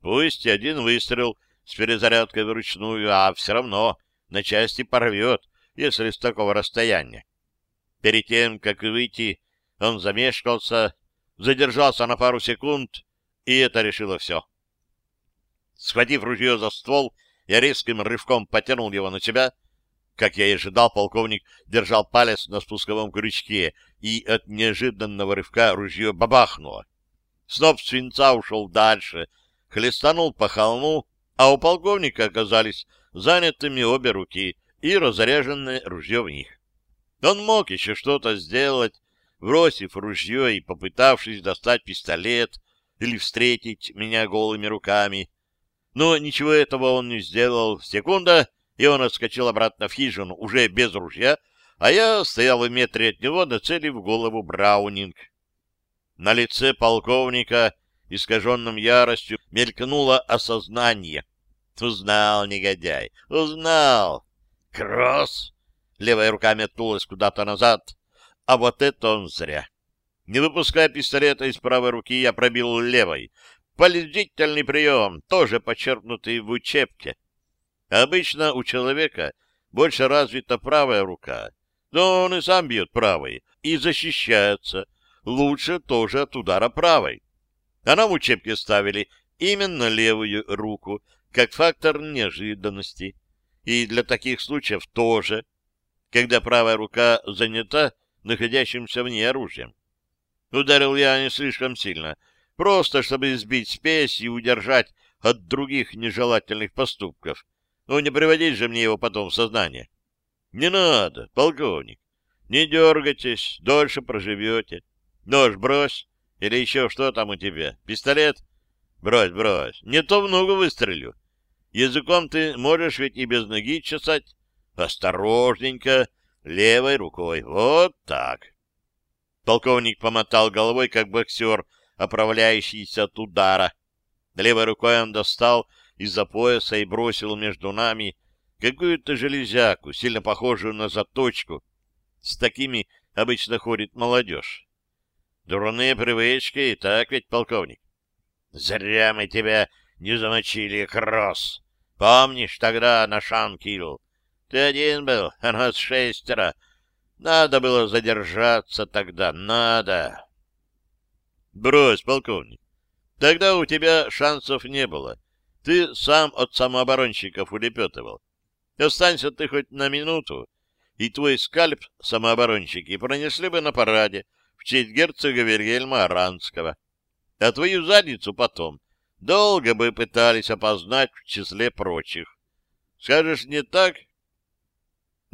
Пусть один выстрел с перезарядкой вручную, а все равно на части порвет, если с такого расстояния. Перед тем, как выйти он замешкался, задержался на пару секунд, и это решило все. Схватив ружье за ствол, я резким рывком потянул его на себя. Как я и ожидал, полковник держал палец на спусковом крючке, и от неожиданного рывка ружье бабахнуло. Сноп свинца ушел дальше, хлестанул по холму, а у полковника оказались занятыми обе руки и разряженное ружье в них. Он мог еще что-то сделать, бросив ружье и попытавшись достать пистолет или встретить меня голыми руками. Но ничего этого он не сделал. Секунда, и он отскочил обратно в хижину, уже без ружья, а я стоял в метре от него, нацелив голову Браунинг. На лице полковника, искаженном яростью, мелькнуло осознание. Узнал, негодяй, узнал. Кросс! Левая рука метнулась куда-то назад, а вот это он зря. Не выпуская пистолета из правой руки, я пробил левой. Полезительный прием, тоже подчеркнутый в учебке. Обычно у человека больше развита правая рука, но он и сам бьет правой и защищается. Лучше тоже от удара правой. А нам в учебке ставили именно левую руку, как фактор неожиданности. И для таких случаев тоже, когда правая рука занята находящимся в ней оружием. Ударил я не слишком сильно, просто чтобы сбить спесь и удержать от других нежелательных поступков. Но не приводить же мне его потом в сознание. Не надо, полковник. Не дергайтесь, дольше проживете. Нож брось. Или еще что там у тебя? Пистолет? Брось, брось. Не то в ногу выстрелю. Языком ты можешь ведь и без ноги чесать. Осторожненько, левой рукой. Вот так. Полковник помотал головой, как боксер, оправляющийся от удара. Левой рукой он достал из-за пояса и бросил между нами какую-то железяку, сильно похожую на заточку. С такими обычно ходит молодежь. Дурные привычки, так ведь, полковник? Зря мы тебя не замочили, Кросс. Помнишь, тогда на Шанкил? Ты один был, а нас шестеро. Надо было задержаться тогда, надо. Брось, полковник. Тогда у тебя шансов не было. Ты сам от самооборонщиков улепетывал. Останься ты хоть на минуту, и твой скальп самооборонщики пронесли бы на параде в честь герцога Вильгельма Аранского. А твою задницу потом долго бы пытались опознать в числе прочих. Скажешь, не так?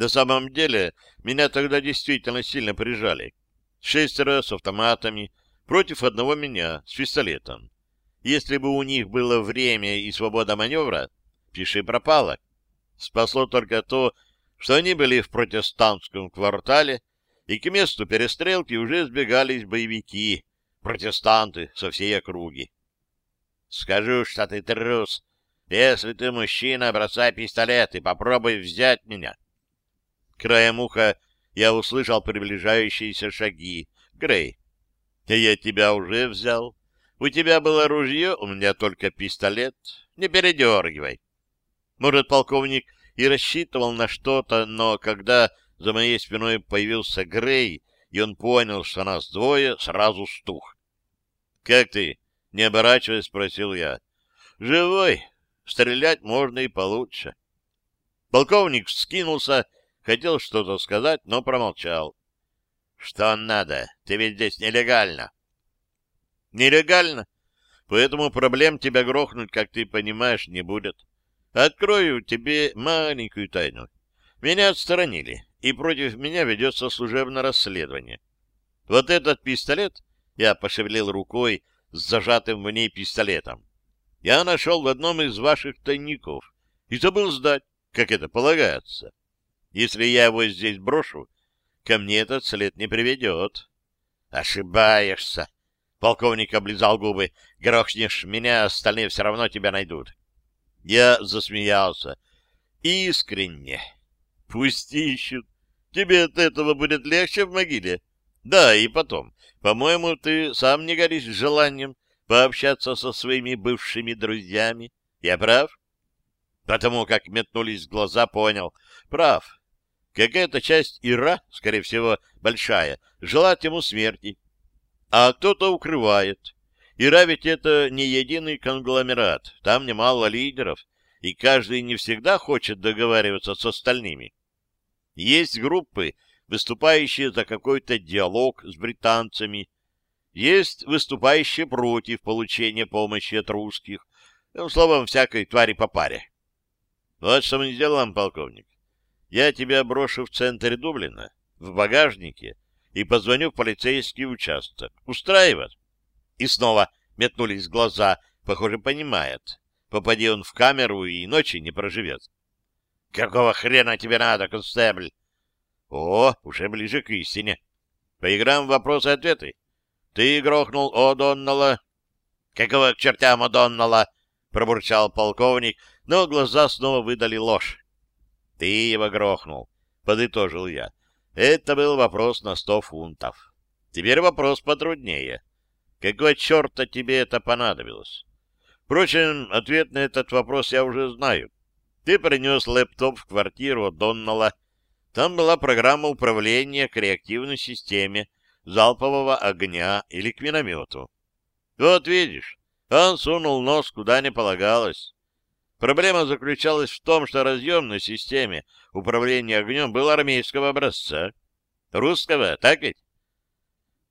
На самом деле, меня тогда действительно сильно прижали. Шестеро с автоматами против одного меня с пистолетом. Если бы у них было время и свобода маневра, пиши пропало. Спасло только то, что они были в протестантском квартале, и к месту перестрелки уже сбегались боевики, протестанты со всей округи. Скажу, что ты трус. Если ты мужчина, бросай пистолет и попробуй взять меня. Краем уха я услышал приближающиеся шаги. Грей, я тебя уже взял. У тебя было ружье, у меня только пистолет. Не передергивай. Может, полковник и рассчитывал на что-то, но когда за моей спиной появился Грей, и он понял, что нас двое, сразу стух. — Как ты? — не оборачиваясь, спросил я. — Живой. Стрелять можно и получше. Полковник скинулся Хотел что-то сказать, но промолчал. — Что надо? Ты ведь здесь нелегально. — Нелегально. Поэтому проблем тебя грохнуть, как ты понимаешь, не будет. Открою тебе маленькую тайну. Меня отстранили, и против меня ведется служебное расследование. Вот этот пистолет, я пошевелил рукой с зажатым в ней пистолетом, я нашел в одном из ваших тайников и забыл сдать, как это полагается. Если я его здесь брошу, ко мне этот след не приведет. Ошибаешься. Полковник облизал губы. Грохнешь меня, остальные все равно тебя найдут. Я засмеялся. Искренне. Пусть ищут. Тебе от этого будет легче в могиле. Да, и потом. По-моему, ты сам не горишь желанием пообщаться со своими бывшими друзьями. Я прав? Потому как метнулись глаза, понял. Прав. Какая-то часть Ира, скорее всего, большая, желает ему смерти. А кто-то укрывает. Ира ведь это не единый конгломерат, там немало лидеров, и каждый не всегда хочет договариваться с остальными. Есть группы, выступающие за какой-то диалог с британцами, есть выступающие против получения помощи от русских, ну, словом, всякой твари по паре. Вот что мы сделаем, полковник. Я тебя брошу в центре Дублина, в багажнике, и позвоню в полицейский участок. Устраивает? И снова метнулись глаза, похоже, понимает. Попади он в камеру и ночи не проживет. — Какого хрена тебе надо, констебль? — О, уже ближе к истине. Поиграем в вопросы-ответы. Ты грохнул О'Доннелла. — Какого к чертям О'Доннелла? — пробурчал полковник, но глаза снова выдали ложь. Ты его грохнул, — подытожил я. Это был вопрос на сто фунтов. Теперь вопрос потруднее. Какого черта тебе это понадобилось? Впрочем, ответ на этот вопрос я уже знаю. Ты принес лэптоп в квартиру Доннелла. Там была программа управления к реактивной системе залпового огня или к миномету. Вот видишь, он сунул нос куда не полагалось. Проблема заключалась в том, что разъем на системе управления огнем был армейского образца. Русского, так ведь?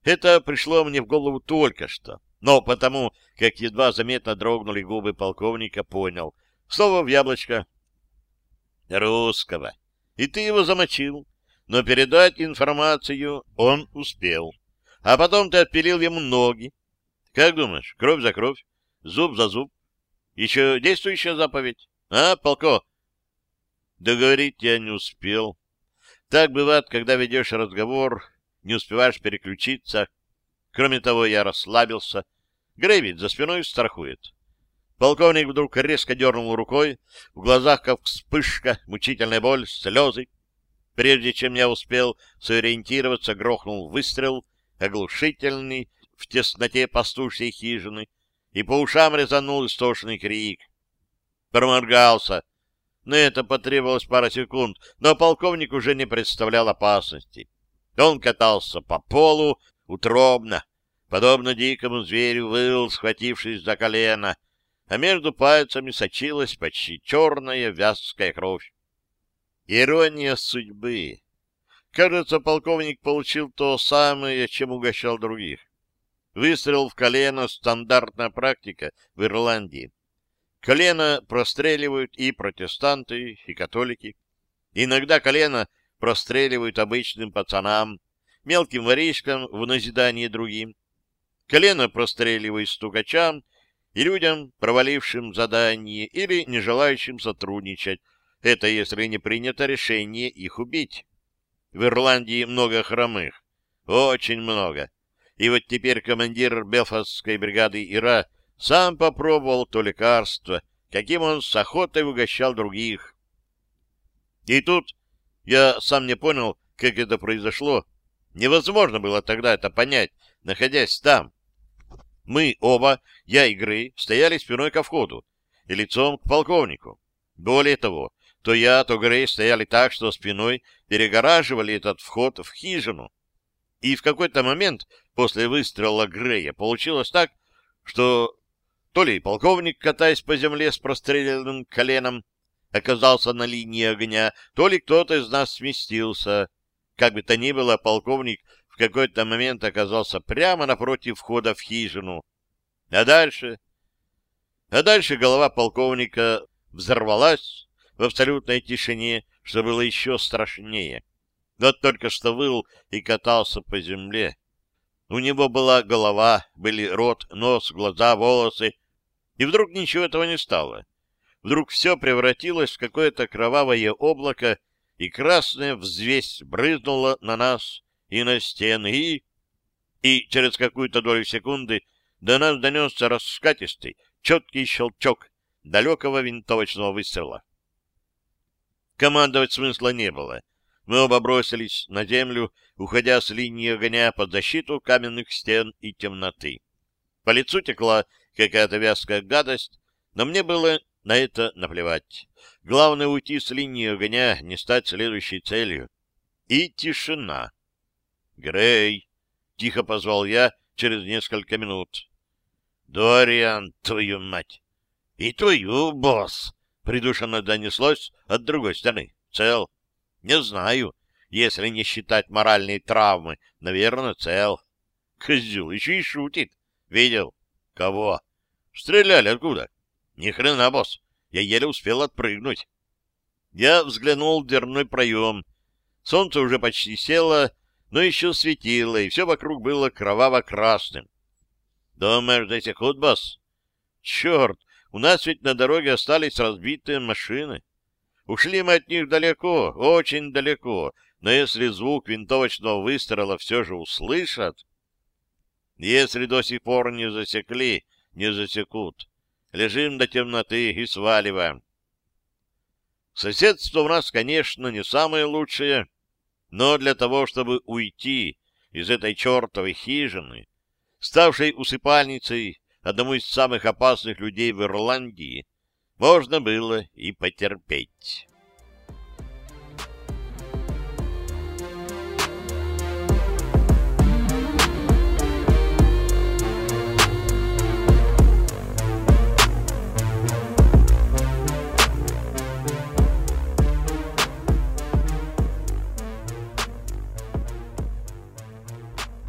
Это пришло мне в голову только что, но потому, как едва заметно дрогнули губы полковника, понял. Слово в яблочко. Русского. И ты его замочил, но передать информацию он успел. А потом ты отпилил ему ноги. Как думаешь, кровь за кровь, зуб за зуб? Еще действующая заповедь? А, полко? Договорить я не успел. Так бывает, когда ведешь разговор, не успеваешь переключиться. Кроме того, я расслабился. Грейвид за спиной страхует. Полковник вдруг резко дернул рукой, в глазах как вспышка, мучительная боль, слезы. Прежде чем я успел сориентироваться, грохнул выстрел, оглушительный, в тесноте пастушьей хижины, и по ушам резанул истошный крик. Проморгался. На это потребовалось пара секунд, но полковник уже не представлял опасности. Он катался по полу утробно, подобно дикому зверю выл, схватившись за колено, а между пальцами сочилась почти черная вязкая кровь. Ирония судьбы. Кажется, полковник получил то самое, чем угощал других. Выстрел в колено — стандартная практика в Ирландии. Колено простреливают и протестанты, и католики. Иногда колено простреливают обычным пацанам, мелким воришкам в назидание другим. Колено простреливают стукачам и людям, провалившим задание или не желающим сотрудничать. Это если не принято решение их убить. В Ирландии много хромых. Очень много. И вот теперь командир Белфастской бригады Ира сам попробовал то лекарство, каким он с охотой угощал других. И тут я сам не понял, как это произошло. Невозможно было тогда это понять, находясь там. Мы оба, я и Грей, стояли спиной ко входу и лицом к полковнику. Более того, то я, то Грей стояли так, что спиной перегораживали этот вход в хижину. И в какой-то момент после выстрела Грея получилось так, что то ли полковник, катаясь по земле с простреленным коленом, оказался на линии огня, то ли кто-то из нас сместился. Как бы то ни было, полковник в какой-то момент оказался прямо напротив входа в хижину. А дальше... А дальше голова полковника взорвалась в абсолютной тишине, что было еще страшнее. Вот только что выл и катался по земле. У него была голова, были рот, нос, глаза, волосы, и вдруг ничего этого не стало. Вдруг все превратилось в какое-то кровавое облако, и красная взвесь брызнула на нас и на стены, и... И через какую-то долю секунды до нас донесся раскатистый, четкий щелчок далекого винтовочного выстрела. Командовать смысла не было. Мы оба бросились на землю, уходя с линии огня под защиту каменных стен и темноты. По лицу текла какая-то вязкая гадость, но мне было на это наплевать. Главное — уйти с линии огня, не стать следующей целью. И тишина. «Грей!» — тихо позвал я через несколько минут. «Дориан, твою мать!» «И твою, босс!» — придушенно донеслось от другой стороны. «Цел?» «Не знаю. Если не считать моральные травмы, наверное, цел». «Козел еще и шутит. Видел?» «Кого?» «Стреляли откуда?» Ни хрена, босс. Я еле успел отпрыгнуть. Я взглянул в дверной проем. Солнце уже почти село, но еще светило, и все вокруг было кроваво-красным. Думаешь, до сих босс? Черт, у нас ведь на дороге остались разбитые машины. Ушли мы от них далеко, очень далеко, но если звук винтовочного выстрела все же услышат... Если до сих пор не засекли, не засекут. Лежим до темноты и сваливаем. Соседство у нас, конечно, не самое лучшее, но для того, чтобы уйти, из этой чертовой хижины, ставшей усыпальницей одному из самых опасных людей в Ирландии, можно было и потерпеть.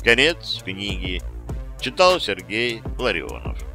Конец книги. Читал Сергей Ларионов.